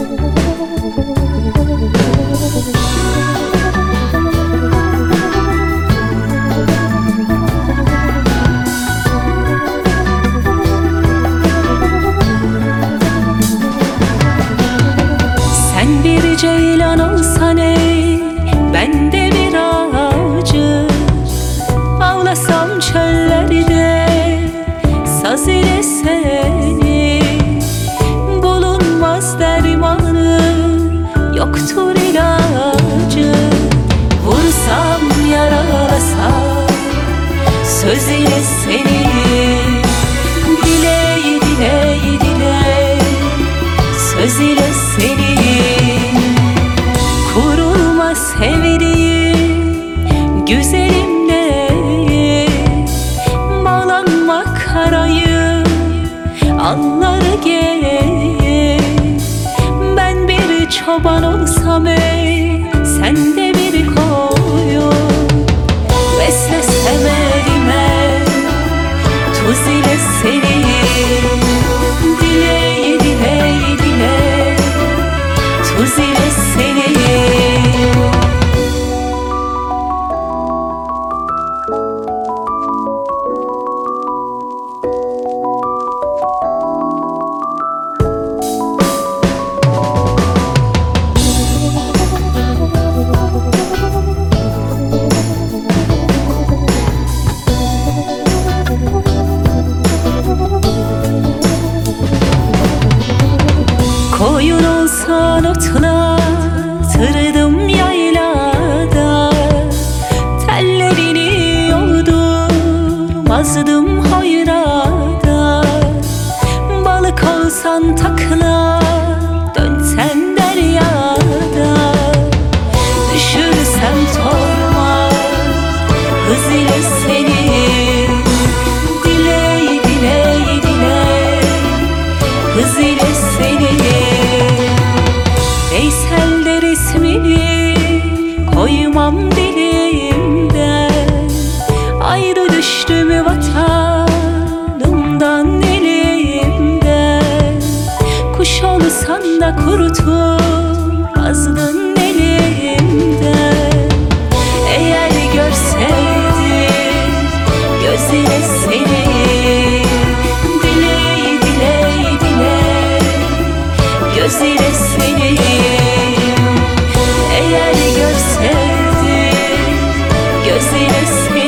Sen bir ceylan olsan eğer anlar gel. Ben bir çoban olsam öyle olsa notlatırdım yaylada. Tellerini yoldurmazdım hayrada. Balık olsan takla dönsen deryada. Düşürsem torba hız ile Doymam dilimden Ayrı düştü mü vatanımdan elimden Kuş olsan da kurutulmazdın gözleri Neresiniz?